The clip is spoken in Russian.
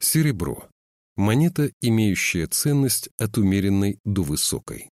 Серебро. Монета, имеющая ценность от умеренной до высокой.